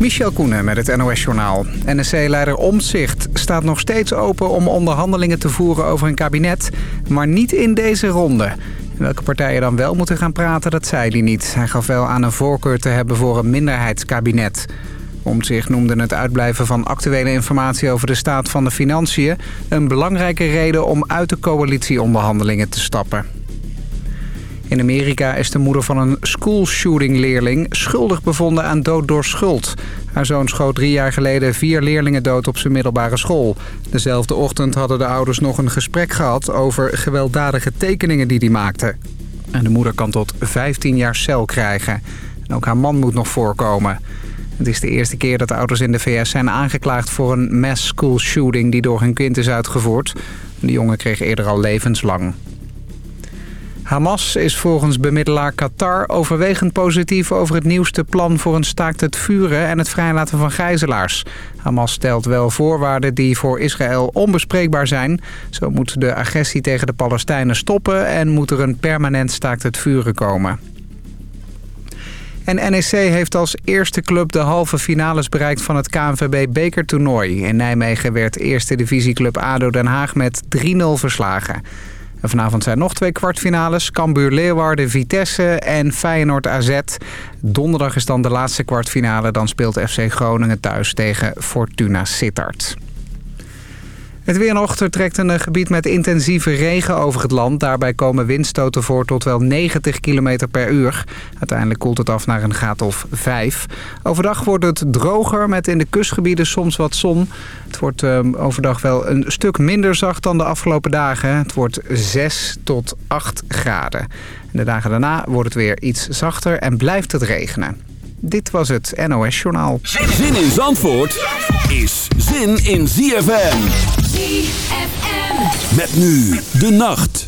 Michel Koenen met het NOS-journaal. NSC-leider Omtzigt staat nog steeds open om onderhandelingen te voeren over een kabinet... maar niet in deze ronde. Welke partijen dan wel moeten gaan praten, dat zei hij niet. Hij gaf wel aan een voorkeur te hebben voor een minderheidskabinet. Omtzigt noemde het uitblijven van actuele informatie over de staat van de financiën... een belangrijke reden om uit de coalitieonderhandelingen te stappen. In Amerika is de moeder van een schoolshooting-leerling schuldig bevonden aan dood door schuld. Haar zoon schoot drie jaar geleden vier leerlingen dood op zijn middelbare school. Dezelfde ochtend hadden de ouders nog een gesprek gehad over gewelddadige tekeningen die hij maakte. En de moeder kan tot 15 jaar cel krijgen. En ook haar man moet nog voorkomen. Het is de eerste keer dat de ouders in de VS zijn aangeklaagd voor een mass school shooting die door hun kind is uitgevoerd. De jongen kreeg eerder al levenslang. Hamas is volgens bemiddelaar Qatar overwegend positief over het nieuwste plan voor een staakt het vuren en het vrijlaten van gijzelaars. Hamas stelt wel voorwaarden die voor Israël onbespreekbaar zijn. Zo moet de agressie tegen de Palestijnen stoppen en moet er een permanent staakt het vuren komen. En NEC heeft als eerste club de halve finales bereikt van het KNVB bekertoernooi. In Nijmegen werd eerste divisieclub ADO Den Haag met 3-0 verslagen vanavond zijn nog twee kwartfinales. Cambuur Leeuwarden, Vitesse en Feyenoord AZ. Donderdag is dan de laatste kwartfinale. Dan speelt FC Groningen thuis tegen Fortuna Sittard. Het weer. Er trekt een gebied met intensieve regen over het land. Daarbij komen windstoten voor tot wel 90 km per uur. Uiteindelijk koelt het af naar een graad of 5. Overdag wordt het droger met in de kustgebieden soms wat zon. Het wordt ehm, overdag wel een stuk minder zacht dan de afgelopen dagen. Het wordt 6 tot 8 graden. de dagen daarna wordt het weer iets zachter en blijft het regenen. Dit was het NOS Journaal. Zin in Zandvoort is zin in ZFM. Met nu de nacht.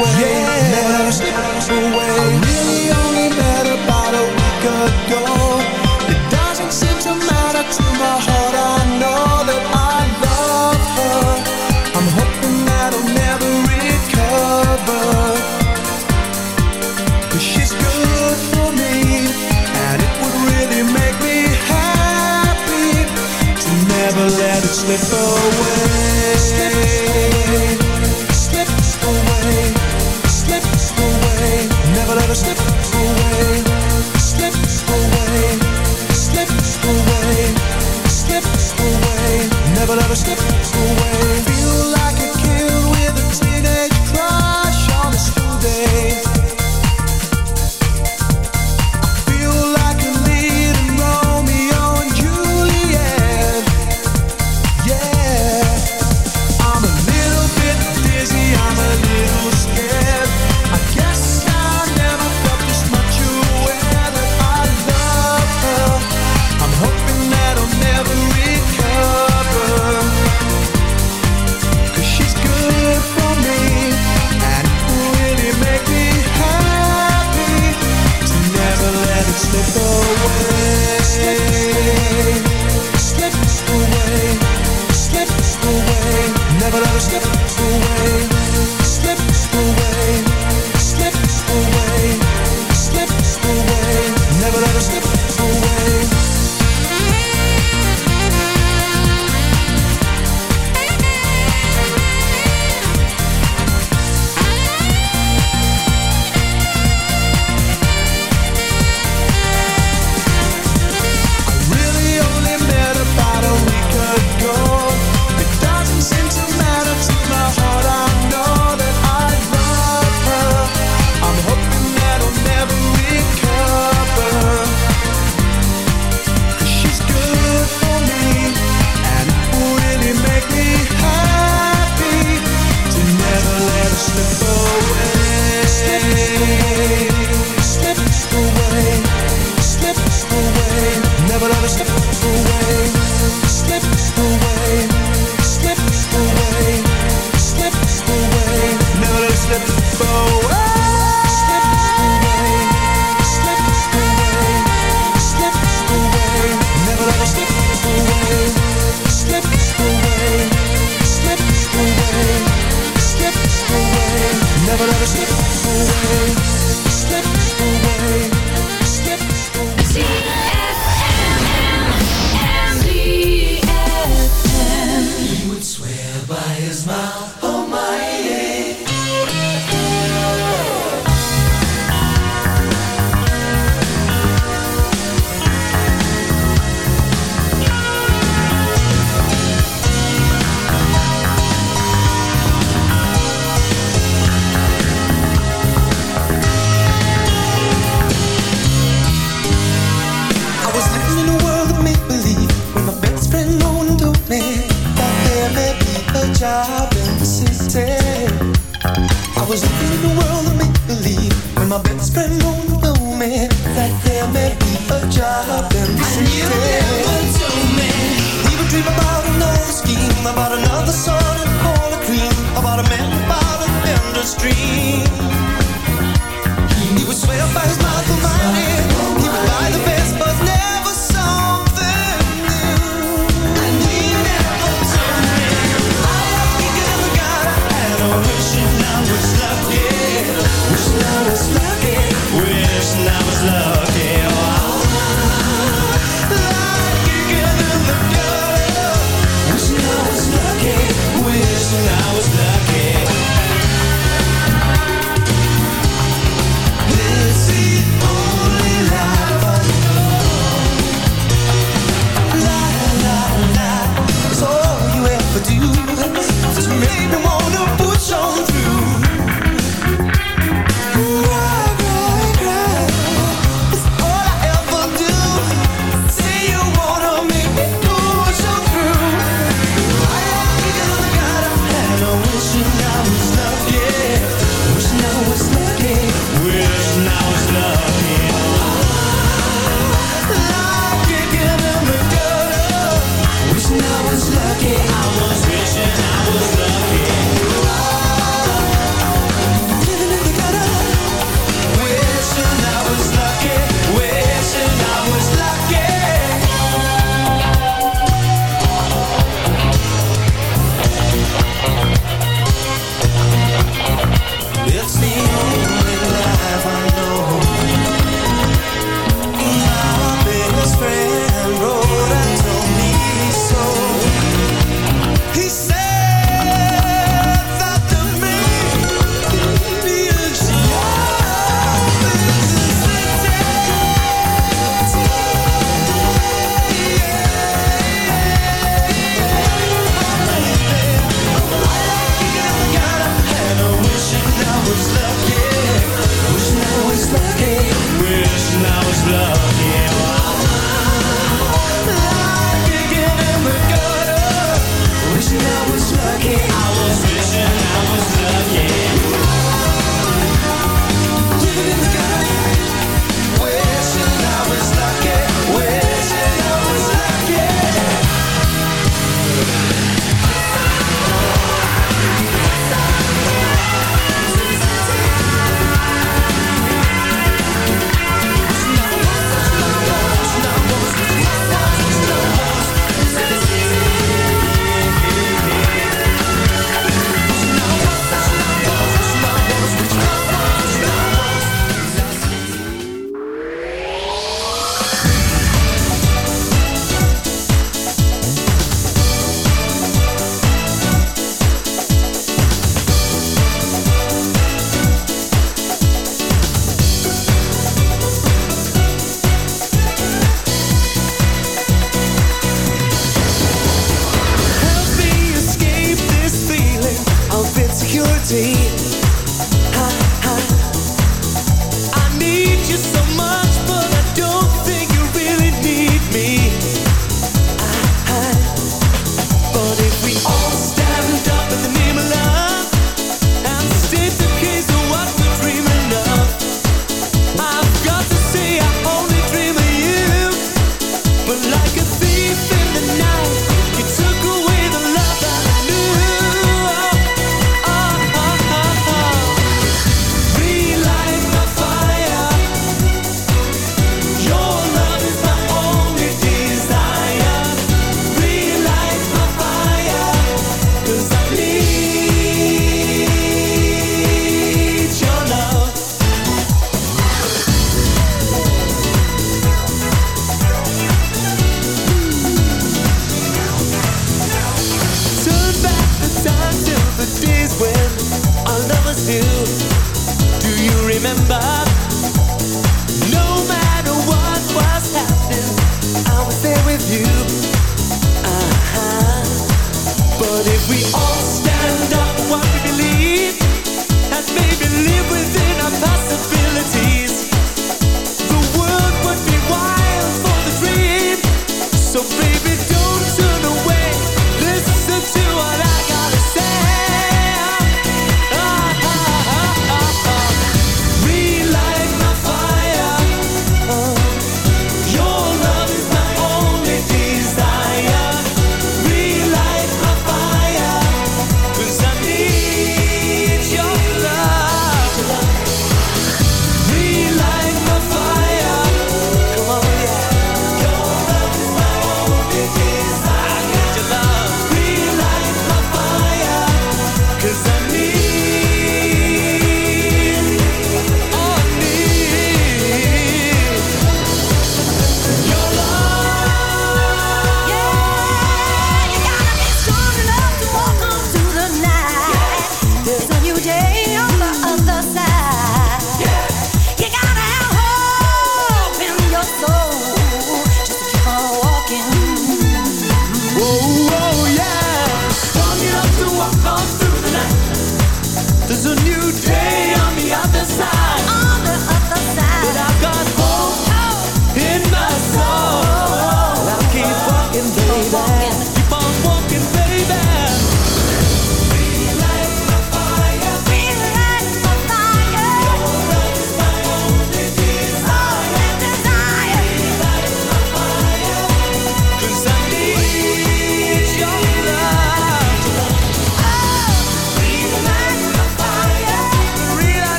Away, yeah. never let her slip away. I really only met about a week ago. It doesn't seem to matter to my heart. I know that I love her. I'm hoping that I'll never recover. Cause she's good for me, and it would really make me happy to never let it slip away. Never let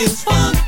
is funk.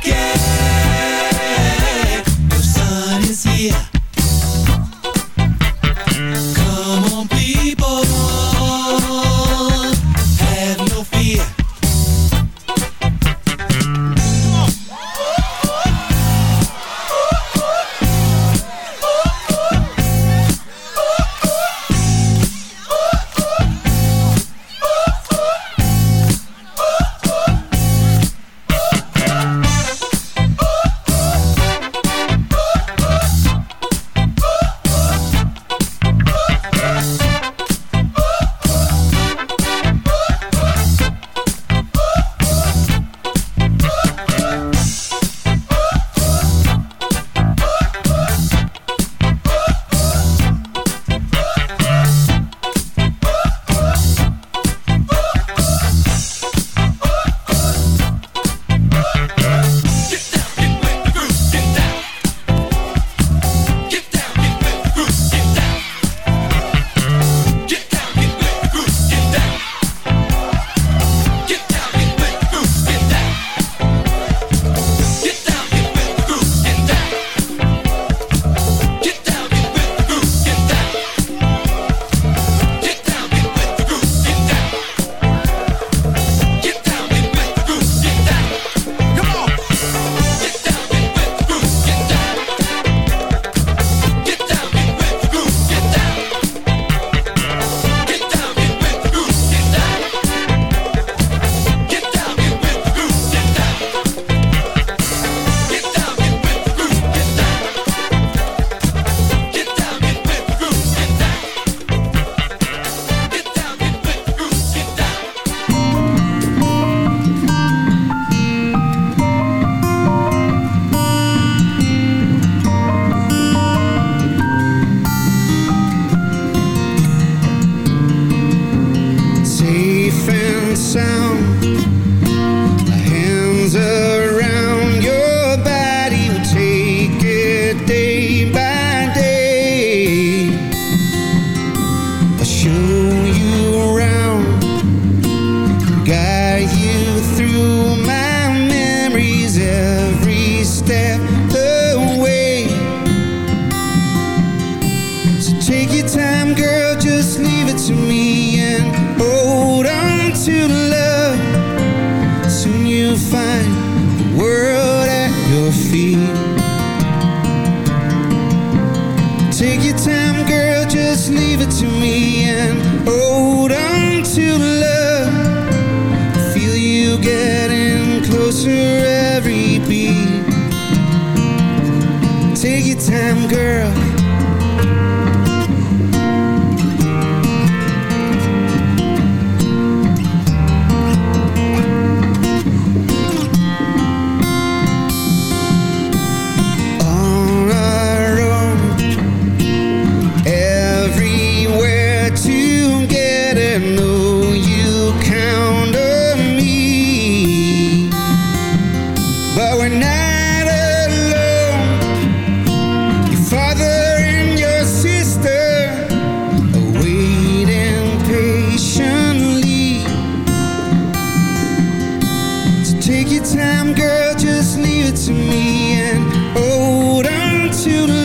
near to me and hold on to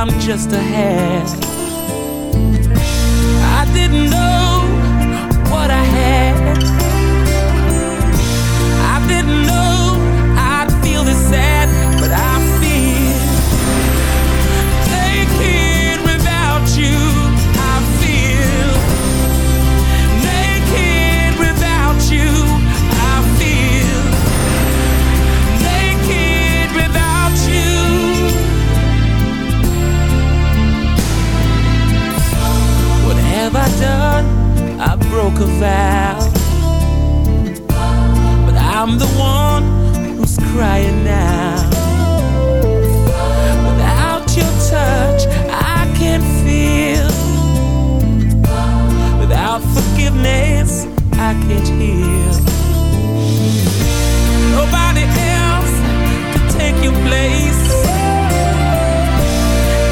I'm just a hair. I didn't know what I had. I didn't know. I done? I broke a vow. But I'm the one who's crying now. Without your touch, I can't feel. Without forgiveness, I can't heal. Nobody else can take your place.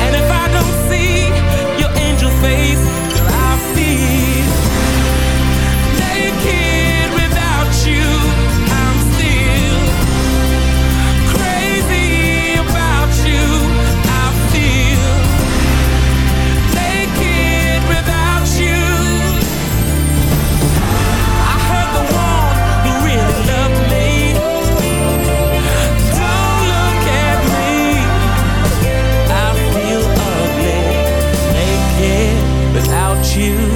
And if I don't see your angel face, feel you.